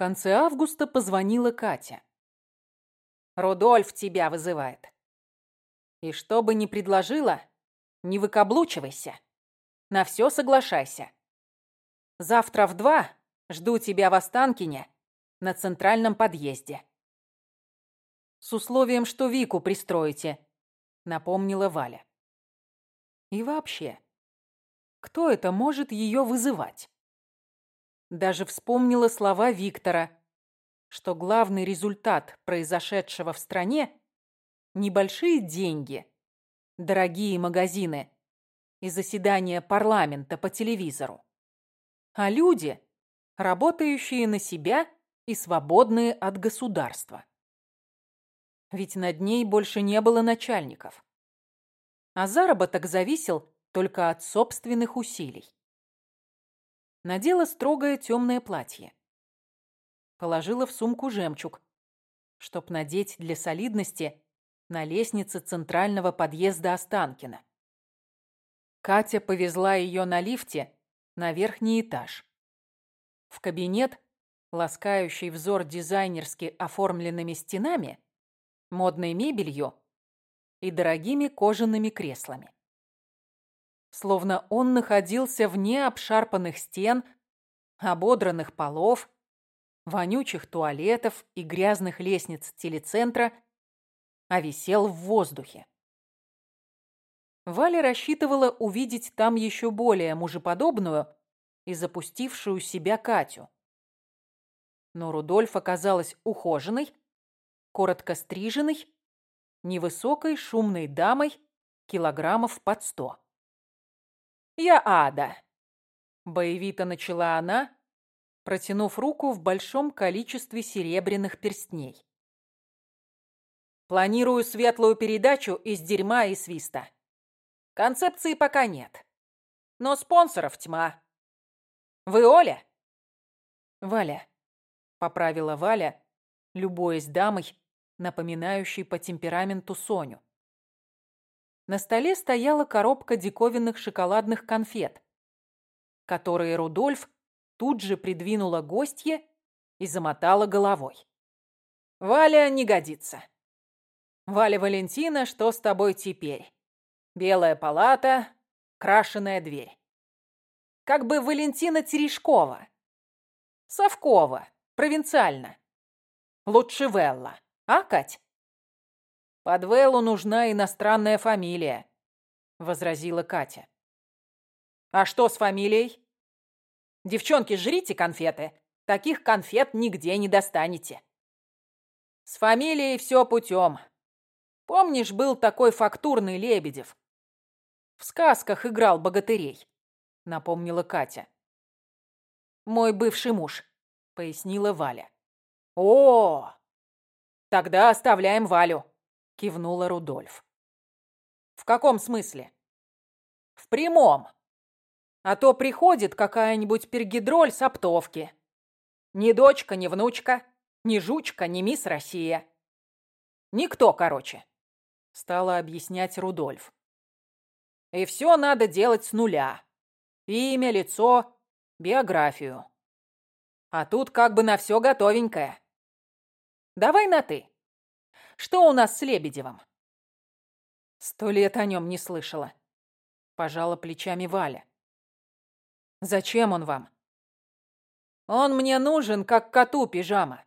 конце августа позвонила Катя. «Рудольф тебя вызывает. И что бы ни предложила, не выкаблучивайся. На все соглашайся. Завтра в два жду тебя в Останкине на центральном подъезде. С условием, что Вику пристроите, напомнила Валя. И вообще, кто это может ее вызывать? Даже вспомнила слова Виктора, что главный результат произошедшего в стране – небольшие деньги, дорогие магазины и заседания парламента по телевизору, а люди, работающие на себя и свободные от государства. Ведь над ней больше не было начальников. А заработок зависел только от собственных усилий. Надела строгое темное платье. Положила в сумку жемчуг, чтоб надеть для солидности на лестнице центрального подъезда Останкина. Катя повезла ее на лифте на верхний этаж. В кабинет, ласкающий взор дизайнерски оформленными стенами, модной мебелью и дорогими кожаными креслами. Словно он находился вне обшарпанных стен, ободранных полов, вонючих туалетов и грязных лестниц телецентра, а висел в воздухе. Валя рассчитывала увидеть там еще более мужеподобную и запустившую себя Катю. Но Рудольф оказалась ухоженной, коротко стриженной, невысокой шумной дамой килограммов под сто. «Я Ада», — боевито начала она, протянув руку в большом количестве серебряных перстней. «Планирую светлую передачу из дерьма и свиста. Концепции пока нет, но спонсоров тьма. Вы Оля?» «Валя», — поправила Валя, любуясь дамой, напоминающей по темпераменту Соню. На столе стояла коробка диковинных шоколадных конфет, которые Рудольф тут же придвинула гостье и замотала головой. «Валя не годится. Валя Валентина, что с тобой теперь? Белая палата, крашеная дверь. Как бы Валентина Терешкова. Совкова, провинциально. Лучше Велла. А, Кать? Под Веллу нужна иностранная фамилия, возразила Катя. А что с фамилией? Девчонки, жрите конфеты. Таких конфет нигде не достанете. С фамилией все путем. Помнишь, был такой фактурный Лебедев? В сказках играл богатырей, напомнила Катя. Мой бывший муж, пояснила Валя. О, «Тогда оставляем Валю», — кивнула Рудольф. «В каком смысле?» «В прямом. А то приходит какая-нибудь пергидроль с оптовки. Ни дочка, ни внучка, ни жучка, ни мисс Россия. Никто, короче», — стала объяснять Рудольф. «И все надо делать с нуля. Имя, лицо, биографию. А тут как бы на все готовенькое. Давай на «ты». Что у нас с Лебедевым?» Сто лет о нем не слышала. Пожала плечами Валя. «Зачем он вам?» «Он мне нужен, как коту пижама.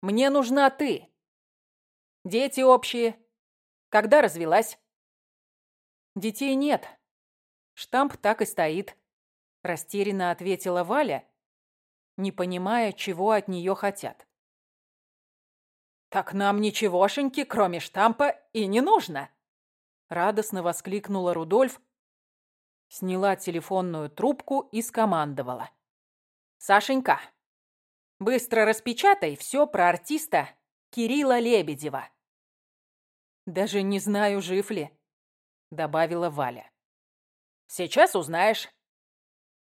Мне нужна ты. Дети общие. Когда развелась?» «Детей нет. Штамп так и стоит», — растерянно ответила Валя, не понимая, чего от нее хотят. «Так нам ничегошеньки, кроме штампа, и не нужно!» Радостно воскликнула Рудольф, сняла телефонную трубку и скомандовала. «Сашенька, быстро распечатай все про артиста Кирилла Лебедева». «Даже не знаю, жив ли», — добавила Валя. «Сейчас узнаешь.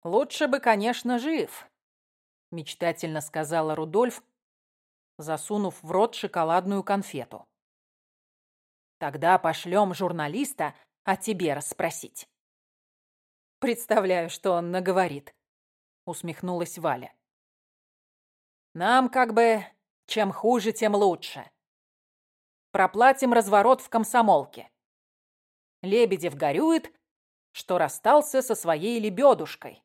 Лучше бы, конечно, жив», — мечтательно сказала Рудольф, засунув в рот шоколадную конфету. «Тогда пошлем журналиста о тебе расспросить». «Представляю, что он наговорит», — усмехнулась Валя. Нам как бы чем хуже, тем лучше. Проплатим разворот в комсомолке. Лебедев горюет, что расстался со своей лебедушкой.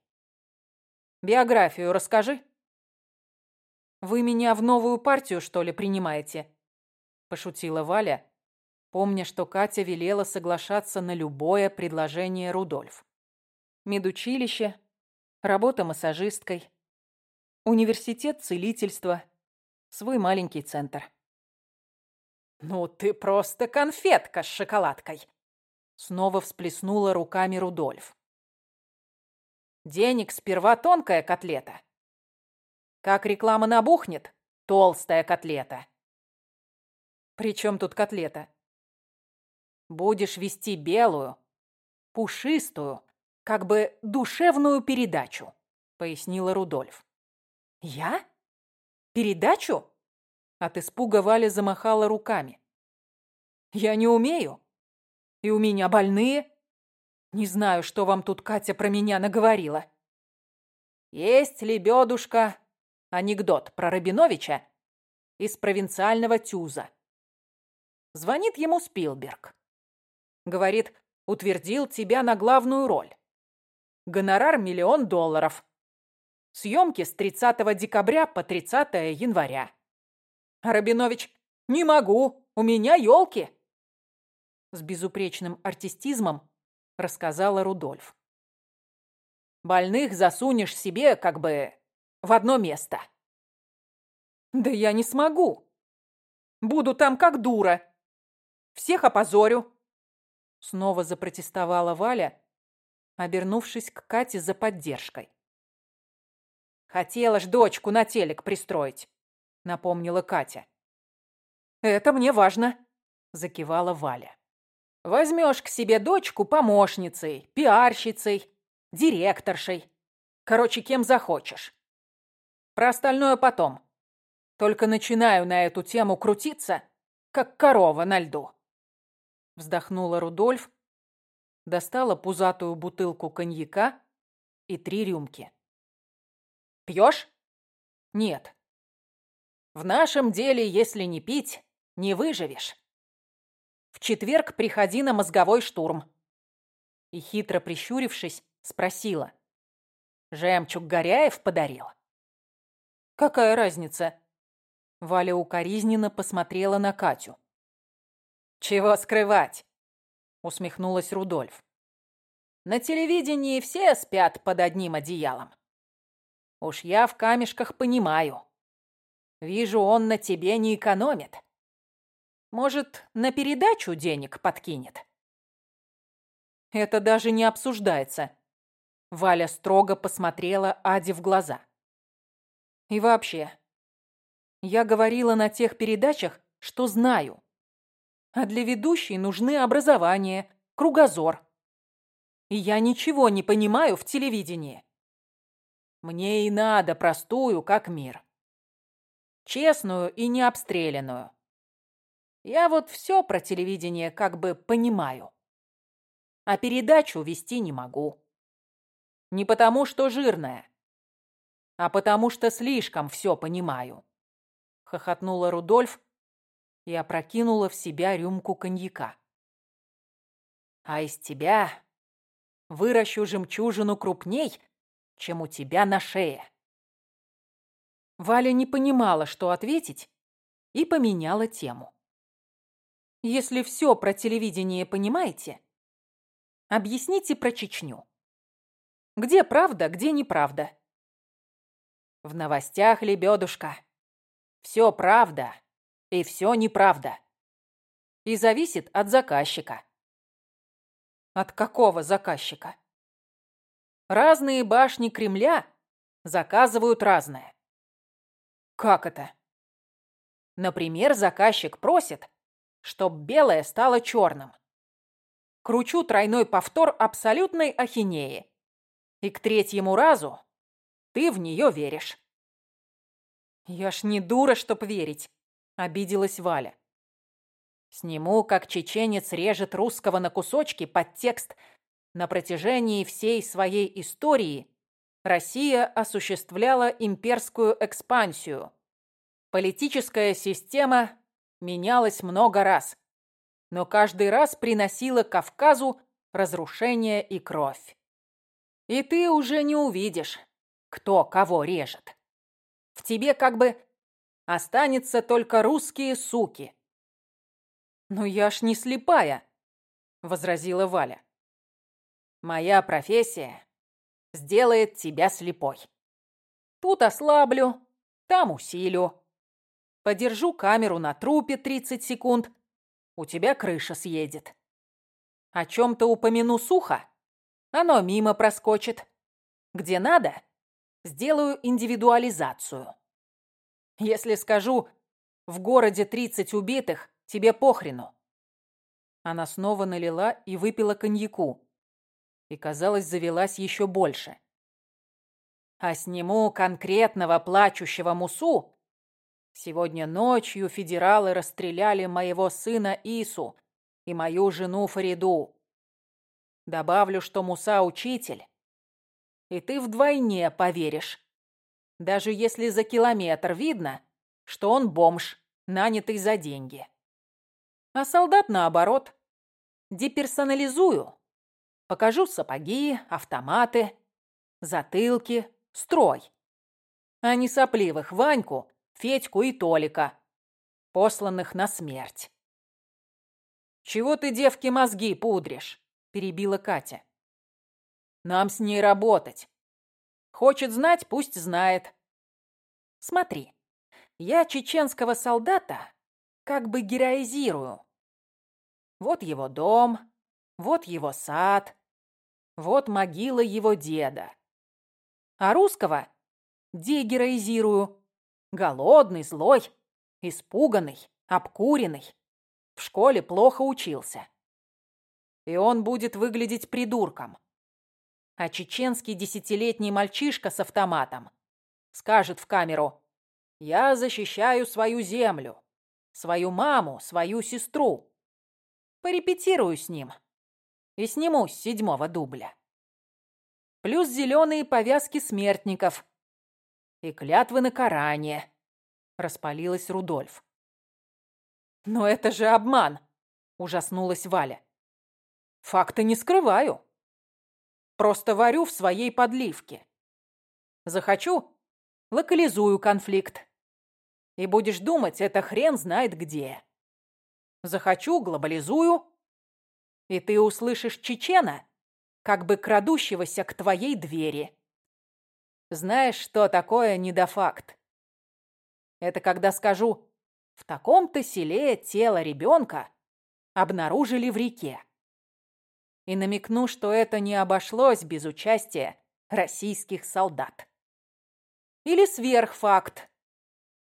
Биографию расскажи. Вы меня в новую партию, что ли, принимаете? Пошутила Валя, помня, что Катя велела соглашаться на любое предложение Рудольф. Медучилище, работа массажисткой, университет целительства, свой маленький центр. «Ну ты просто конфетка с шоколадкой!» Снова всплеснула руками Рудольф. «Денег сперва тонкая котлета. Как реклама набухнет, толстая котлета. При чем тут котлета? Будешь вести белую, пушистую, как бы душевную передачу, пояснила Рудольф. Я? Передачу? От испуга Валя замахала руками. Я не умею. И у меня больные. Не знаю, что вам тут Катя про меня наговорила. Есть лебедушка анекдот про Рабиновича из провинциального Тюза. Звонит ему Спилберг. Говорит, утвердил тебя на главную роль. Гонорар миллион долларов. Съемки с 30 декабря по 30 января. Рабинович, не могу, у меня елки. С безупречным артистизмом рассказала Рудольф. Больных засунешь себе как бы в одно место. Да я не смогу. Буду там как дура. Всех опозорю. Снова запротестовала Валя, обернувшись к Кате за поддержкой. «Хотела ж дочку на телек пристроить», — напомнила Катя. «Это мне важно», — закивала Валя. «Возьмешь к себе дочку помощницей, пиарщицей, директоршей. Короче, кем захочешь. Про остальное потом. Только начинаю на эту тему крутиться, как корова на льду». Вздохнула Рудольф, достала пузатую бутылку коньяка и три рюмки. «Пьешь?» «Нет». «В нашем деле, если не пить, не выживешь. В четверг приходи на мозговой штурм». И хитро прищурившись, спросила. «Жемчуг Горяев подарил?» «Какая разница?» Валя укоризненно посмотрела на Катю. «Чего скрывать?» усмехнулась Рудольф. На телевидении все спят под одним одеялом. Уж я в камешках понимаю. Вижу, он на тебе не экономит. Может, на передачу денег подкинет? Это даже не обсуждается. Валя строго посмотрела Аде в глаза. И вообще, я говорила на тех передачах, что знаю. А для ведущей нужны образование, кругозор. И я ничего не понимаю в телевидении. Мне и надо простую, как мир. Честную и необстрелянную. Я вот все про телевидение как бы понимаю. А передачу вести не могу. Не потому, что жирная, а потому что слишком все понимаю. Хохотнула Рудольф, и опрокинула в себя рюмку коньяка. «А из тебя выращу жемчужину крупней, чем у тебя на шее». Валя не понимала, что ответить, и поменяла тему. «Если все про телевидение понимаете, объясните про Чечню. Где правда, где неправда?» «В новостях, лебедушка, все правда, и все неправда. И зависит от заказчика. От какого заказчика? Разные башни Кремля заказывают разное. Как это? Например, заказчик просит, чтоб белое стало черным. Кручу тройной повтор абсолютной ахинеи. И к третьему разу ты в нее веришь. Я ж не дура, чтоб верить. Обиделась Валя. Сниму, как чеченец режет русского на кусочки под текст «На протяжении всей своей истории Россия осуществляла имперскую экспансию, Политическая система менялась много раз, но каждый раз приносила Кавказу разрушение и кровь. И ты уже не увидишь, кто кого режет. В тебе как бы останется только русские суки. «Но я ж не слепая», — возразила Валя. «Моя профессия сделает тебя слепой. Тут ослаблю, там усилю. Подержу камеру на трупе 30 секунд, у тебя крыша съедет. О чем-то упомяну сухо, оно мимо проскочит. Где надо, сделаю индивидуализацию. Если скажу, в городе 30 убитых, тебе похрену. Она снова налила и выпила коньяку. И, казалось, завелась еще больше. А сниму конкретного плачущего мусу. Сегодня ночью федералы расстреляли моего сына Ису и мою жену Фариду. Добавлю, что Муса учитель. И ты вдвойне поверишь. Даже если за километр видно, что он бомж, нанятый за деньги. А солдат наоборот. Деперсонализую. Покажу сапоги, автоматы, затылки, строй. А не сопливых Ваньку, Федьку и Толика, посланных на смерть. «Чего ты, девки, мозги пудришь?» – перебила Катя. «Нам с ней работать. Хочет знать, пусть знает. Смотри, я чеченского солдата как бы героизирую. Вот его дом, вот его сад, вот могила его деда. А русского дегероизирую. Голодный, злой, испуганный, обкуренный. В школе плохо учился. И он будет выглядеть придурком. А чеченский десятилетний мальчишка с автоматом скажет в камеру «Я защищаю свою землю, свою маму, свою сестру». Порепетирую с ним и сниму с седьмого дубля. Плюс зеленые повязки смертников и клятвы на Коране. Распалилась Рудольф. «Но это же обман!» – ужаснулась Валя. «Факты не скрываю. Просто варю в своей подливке. Захочу – локализую конфликт. И будешь думать, это хрен знает где. Захочу – глобализую. И ты услышишь чечена, как бы крадущегося к твоей двери. Знаешь, что такое недофакт? Это когда скажу в таком-то селе тело ребенка обнаружили в реке. И намекну, что это не обошлось без участия российских солдат. Или сверхфакт.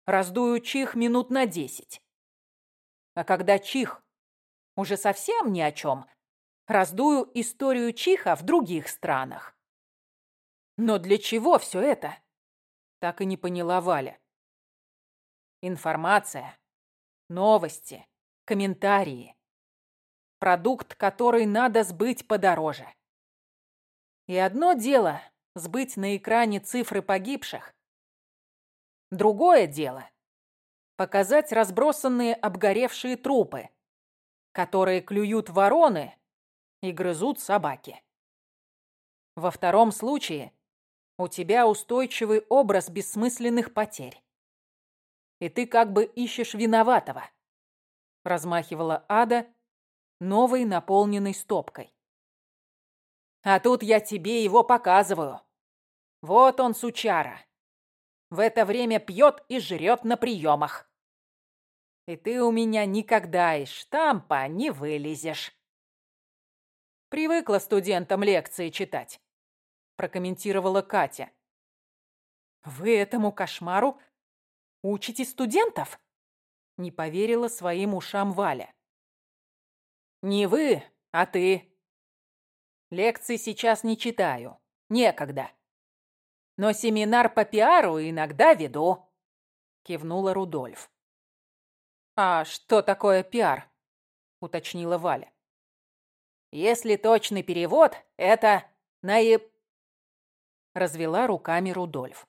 Раздую чих минут на десять. А когда чих уже совсем ни о чем, раздую историю чиха в других странах. Но для чего все это? Так и не поняла Валя. Информация новости, комментарии. Продукт, который надо сбыть подороже. И одно дело – сбыть на экране цифры погибших. Другое дело – показать разбросанные обгоревшие трупы, которые клюют вороны и грызут собаки. Во втором случае у тебя устойчивый образ бессмысленных потерь и ты как бы ищешь виноватого», — размахивала Ада новой наполненной стопкой. «А тут я тебе его показываю. Вот он, сучара. В это время пьет и жрет на приемах. И ты у меня никогда из штампа не вылезешь». «Привыкла студентам лекции читать», — прокомментировала Катя. «Вы этому кошмару Учите студентов?» Не поверила своим ушам Валя. «Не вы, а ты. Лекции сейчас не читаю. Некогда. Но семинар по пиару иногда веду», — кивнула Рудольф. «А что такое пиар?» — уточнила Валя. «Если точный перевод, это наеб...» — развела руками Рудольф.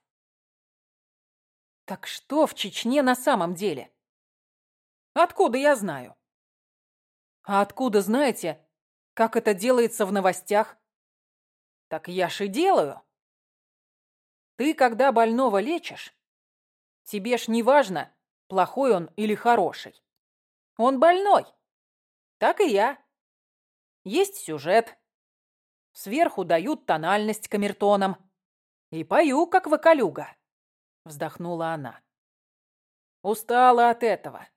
Так что в Чечне на самом деле? Откуда я знаю? А откуда знаете, как это делается в новостях? Так я ж и делаю. Ты, когда больного лечишь, тебе ж не важно, плохой он или хороший. Он больной. Так и я. Есть сюжет. Сверху дают тональность камертоном. И пою, как вокалюга. Вздохнула она. Устала от этого.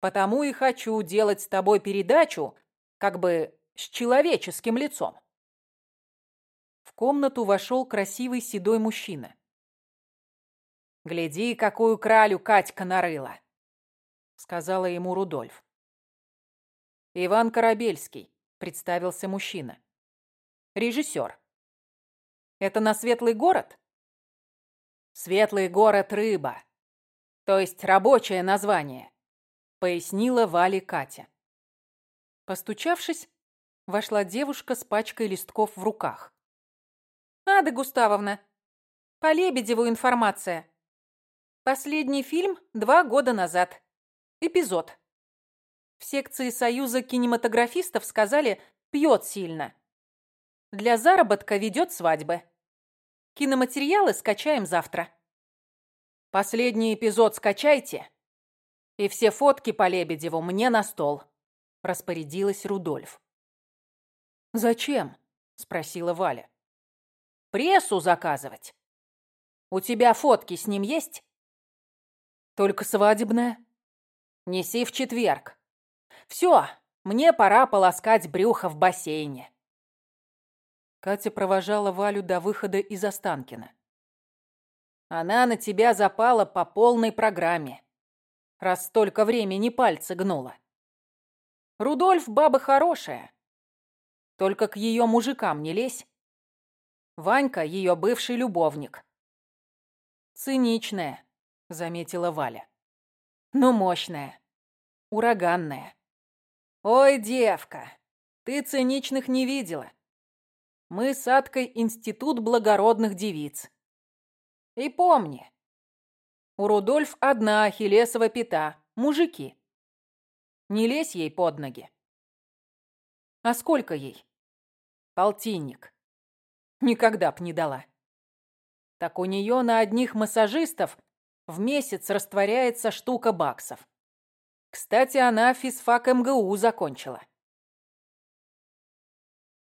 Потому и хочу делать с тобой передачу, как бы с человеческим лицом. В комнату вошел красивый седой мужчина. «Гляди, какую кралю Катька нарыла!» — сказала ему Рудольф. «Иван Корабельский», — представился мужчина. «Режиссер. Это на Светлый город?» «Светлый город Рыба. То есть рабочее название», — пояснила Вале Катя. Постучавшись, вошла девушка с пачкой листков в руках. «Ада Густавовна, по Лебедеву информация. Последний фильм два года назад. Эпизод. В секции Союза кинематографистов сказали «пьет сильно». Для заработка ведет свадьбы. Киноматериалы скачаем завтра. Последний эпизод скачайте. И все фотки по Лебедеву мне на стол. Распорядилась Рудольф. «Зачем?» – спросила Валя. «Прессу заказывать. У тебя фотки с ним есть?» «Только свадебная». «Неси в четверг. Все, мне пора полоскать брюхо в бассейне». Катя провожала Валю до выхода из Останкина. «Она на тебя запала по полной программе, раз столько времени пальцы гнула. Рудольф баба хорошая, только к ее мужикам не лезь. Ванька — ее бывший любовник. Циничная, заметила Валя. Но мощная, ураганная. Ой, девка, ты циничных не видела. Мы с Аткой институт благородных девиц. И помни, у Рудольф одна ахиллесова пята — мужики. Не лезь ей под ноги. А сколько ей? Полтинник. Никогда б не дала. Так у нее на одних массажистов в месяц растворяется штука баксов. Кстати, она физфак МГУ закончила.